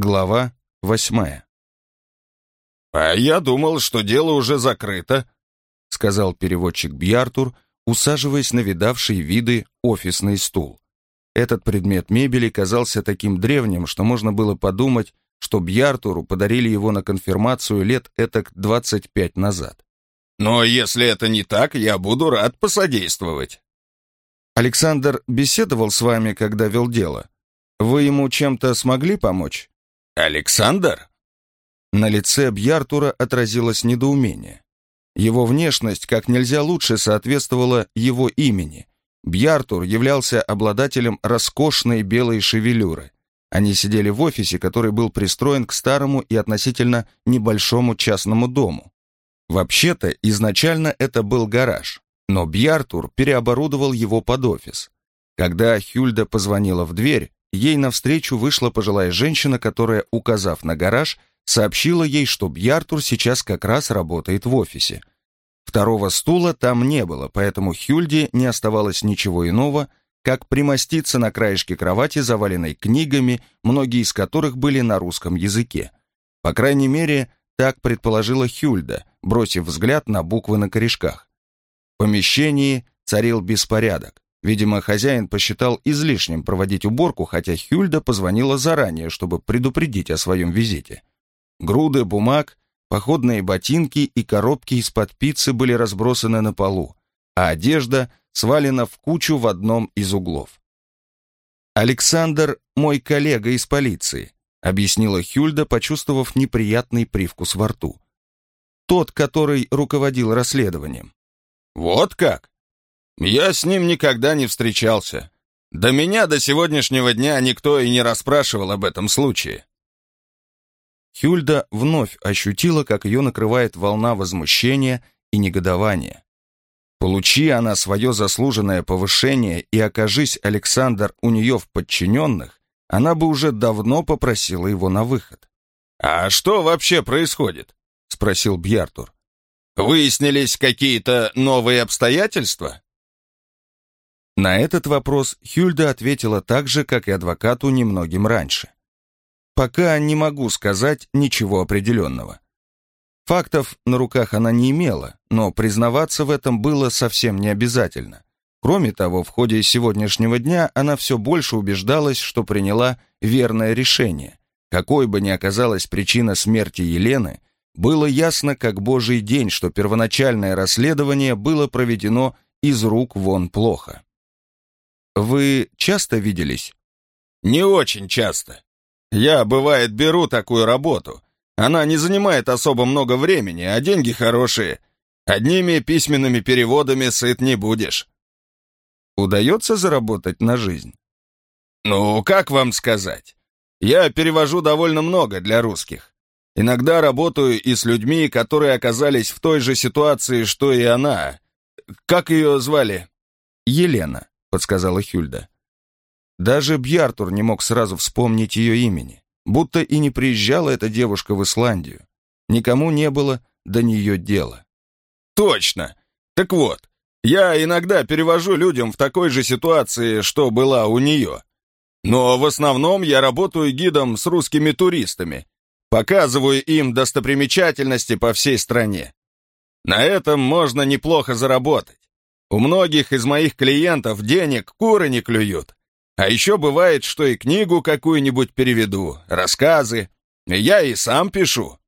Глава восьмая. «А я думал, что дело уже закрыто», — сказал переводчик Бьяртур, усаживаясь на видавший виды офисный стул. Этот предмет мебели казался таким древним, что можно было подумать, что Бьяртуру подарили его на конфирмацию лет этак 25 назад. «Но если это не так, я буду рад посодействовать». «Александр беседовал с вами, когда вел дело. Вы ему чем-то смогли помочь?» «Александр?» На лице Бьяртура отразилось недоумение. Его внешность как нельзя лучше соответствовала его имени. Бьяртур являлся обладателем роскошной белой шевелюры. Они сидели в офисе, который был пристроен к старому и относительно небольшому частному дому. Вообще-то, изначально это был гараж, но Бьяртур переоборудовал его под офис. Когда Хюльда позвонила в дверь, ей навстречу вышла пожилая женщина, которая, указав на гараж, сообщила ей, что Бьяртур сейчас как раз работает в офисе. Второго стула там не было, поэтому Хюльде не оставалось ничего иного, как примоститься на краешке кровати, заваленной книгами, многие из которых были на русском языке. По крайней мере, так предположила Хюльда, бросив взгляд на буквы на корешках. В помещении царил беспорядок. Видимо, хозяин посчитал излишним проводить уборку, хотя Хюльда позвонила заранее, чтобы предупредить о своем визите. Груды бумаг, походные ботинки и коробки из-под пиццы были разбросаны на полу, а одежда свалена в кучу в одном из углов. «Александр — мой коллега из полиции», — объяснила Хюльда, почувствовав неприятный привкус во рту. «Тот, который руководил расследованием». «Вот как? Я с ним никогда не встречался. До меня до сегодняшнего дня никто и не расспрашивал об этом случае». Хюльда вновь ощутила, как ее накрывает волна возмущения и негодования. Получи она свое заслуженное повышение и окажись Александр у нее в подчиненных, она бы уже давно попросила его на выход. «А что вообще происходит?» — спросил Бьяртур. «Выяснились какие-то новые обстоятельства?» На этот вопрос Хюльда ответила так же, как и адвокату немногим раньше. «Пока не могу сказать ничего определенного. Фактов на руках она не имела, но признаваться в этом было совсем не обязательно. Кроме того, в ходе сегодняшнего дня она все больше убеждалась, что приняла верное решение. Какой бы ни оказалась причина смерти Елены, было ясно как божий день, что первоначальное расследование было проведено из рук вон плохо. «Вы часто виделись?» «Не очень часто. Я, бывает, беру такую работу, она не занимает особо много времени, а деньги хорошие. Одними письменными переводами сыт не будешь. Удается заработать на жизнь? Ну, как вам сказать? Я перевожу довольно много для русских. Иногда работаю и с людьми, которые оказались в той же ситуации, что и она. Как ее звали? Елена, подсказала Хюльда. Даже Бьяртур не мог сразу вспомнить ее имени будто и не приезжала эта девушка в Исландию. Никому не было до нее дела. «Точно! Так вот, я иногда перевожу людям в такой же ситуации, что была у нее. Но в основном я работаю гидом с русскими туристами, показываю им достопримечательности по всей стране. На этом можно неплохо заработать. У многих из моих клиентов денег куры не клюют. А еще бывает, что и книгу какую-нибудь переведу, рассказы. Я и сам пишу.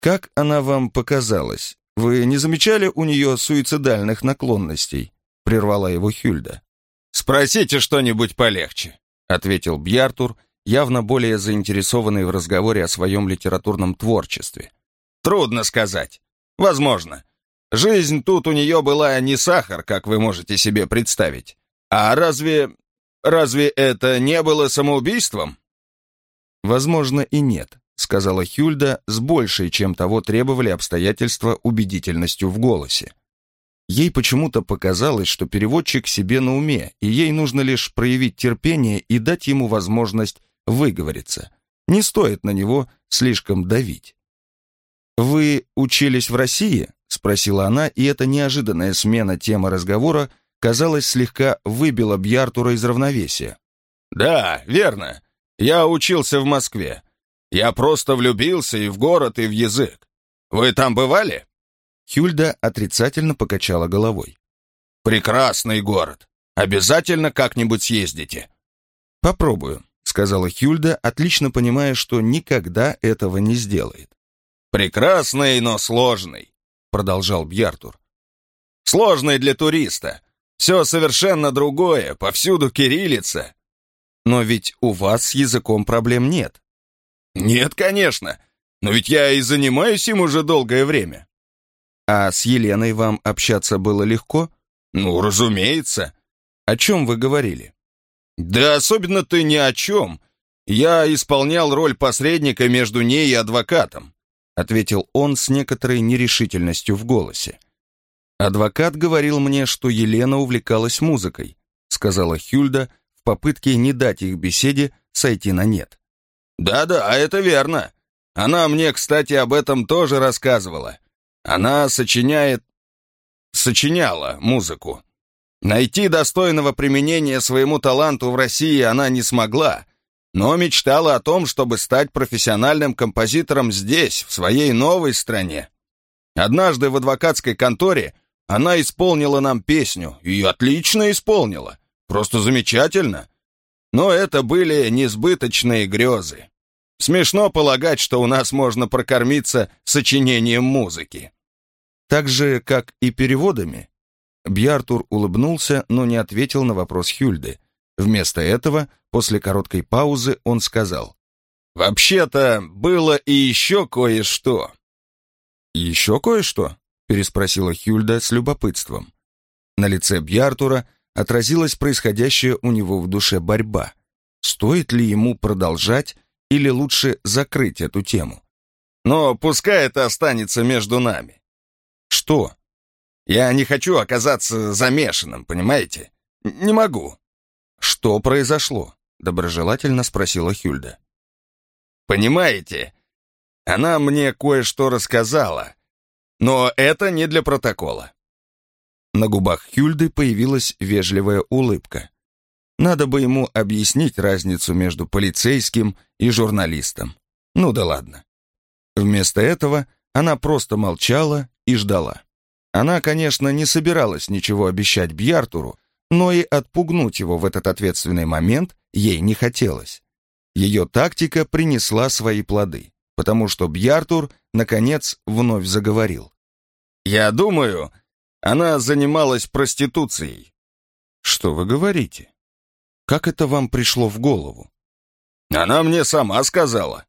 Как она вам показалась? Вы не замечали у нее суицидальных наклонностей? Прервала его Хюльда. Спросите что-нибудь полегче, ответил Бьяртур, явно более заинтересованный в разговоре о своем литературном творчестве. Трудно сказать. Возможно. Жизнь тут у нее была не сахар, как вы можете себе представить. А разве... разве это не было самоубийством? Возможно, и нет, сказала Хюльда с большей, чем того требовали обстоятельства убедительностью в голосе. Ей почему-то показалось, что переводчик себе на уме, и ей нужно лишь проявить терпение и дать ему возможность выговориться. Не стоит на него слишком давить. «Вы учились в России?» — спросила она, и эта неожиданная смена темы разговора казалось, слегка выбило Бьяртура из равновесия. «Да, верно. Я учился в Москве. Я просто влюбился и в город, и в язык. Вы там бывали?» Хюльда отрицательно покачала головой. «Прекрасный город. Обязательно как-нибудь съездите». «Попробую», — сказала Хюльда, отлично понимая, что никогда этого не сделает. «Прекрасный, но сложный», — продолжал Бьяртур. «Сложный для туриста. Все совершенно другое, повсюду кириллица». «Но ведь у вас с языком проблем нет». «Нет, конечно. Но ведь я и занимаюсь им уже долгое время». «А с Еленой вам общаться было легко?» «Ну, разумеется». «О чем вы говорили?» «Да особенно ты ни о чем. Я исполнял роль посредника между ней и адвокатом», ответил он с некоторой нерешительностью в голосе. «Адвокат говорил мне, что Елена увлекалась музыкой», сказала Хюльда в попытке не дать их беседе сойти на нет. «Да-да, это верно. Она мне, кстати, об этом тоже рассказывала. Она сочиняет... сочиняла музыку. Найти достойного применения своему таланту в России она не смогла, но мечтала о том, чтобы стать профессиональным композитором здесь, в своей новой стране. Однажды в адвокатской конторе она исполнила нам песню, и отлично исполнила, просто замечательно. Но это были несбыточные грезы. Смешно полагать, что у нас можно прокормиться сочинением музыки. Так же, как и переводами. Бьяртур улыбнулся, но не ответил на вопрос Хюльды. Вместо этого, после короткой паузы, он сказал. «Вообще-то, было и еще кое-что». «Еще кое-что?» — переспросила Хюльда с любопытством. На лице Бьяртура отразилась происходящая у него в душе борьба. Стоит ли ему продолжать или лучше закрыть эту тему? Но пускай это останется между нами. Что? Я не хочу оказаться замешанным, понимаете? Не могу. Что произошло? Доброжелательно спросила Хюльда. Понимаете, она мне кое-что рассказала, но это не для протокола. На губах Хюльды появилась вежливая улыбка. Надо бы ему объяснить разницу между полицейским и журналистом. Ну да ладно. Вместо этого она просто молчала и ждала. Она, конечно, не собиралась ничего обещать Бьяртуру, но и отпугнуть его в этот ответственный момент ей не хотелось. Ее тактика принесла свои плоды, потому что Бьяртур, наконец, вновь заговорил. «Я думаю, она занималась проституцией». «Что вы говорите?» Как это вам пришло в голову? Она мне сама сказала.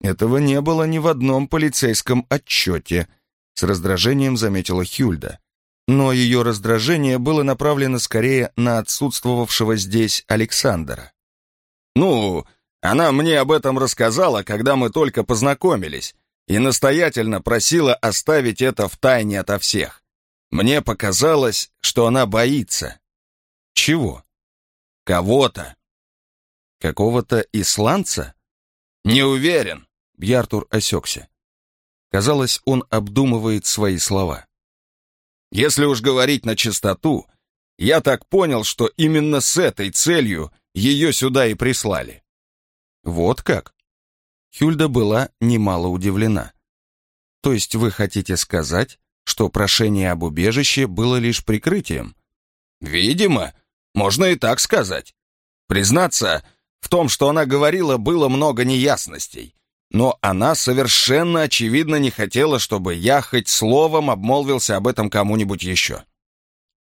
Этого не было ни в одном полицейском отчете, с раздражением заметила Хюльда. Но ее раздражение было направлено скорее на отсутствовавшего здесь Александра. «Ну, она мне об этом рассказала, когда мы только познакомились, и настоятельно просила оставить это в тайне ото всех. Мне показалось, что она боится». «Чего?» Кого-то. Какого-то исландца? Не уверен. Бьяртур осекся. Казалось, он обдумывает свои слова. Если уж говорить на чистоту, я так понял, что именно с этой целью ее сюда и прислали. Вот как? Хюльда была немало удивлена. То есть вы хотите сказать, что прошение об убежище было лишь прикрытием? Видимо, можно и так сказать. Признаться, в том, что она говорила, было много неясностей. Но она совершенно очевидно не хотела, чтобы я хоть словом обмолвился об этом кому-нибудь еще.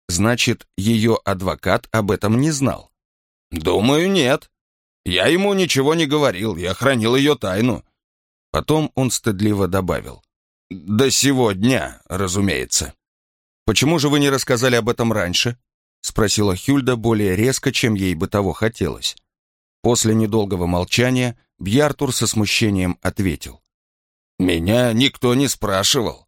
Значит, ее адвокат об этом не знал? Думаю, нет. Я ему ничего не говорил, я хранил ее тайну. Потом он стыдливо добавил. До сего дня, разумеется. Почему же вы не рассказали об этом раньше? спросила Хюльда более резко, чем ей бы того хотелось. После недолгого молчания Бьяртур со смущением ответил. «Меня никто не спрашивал».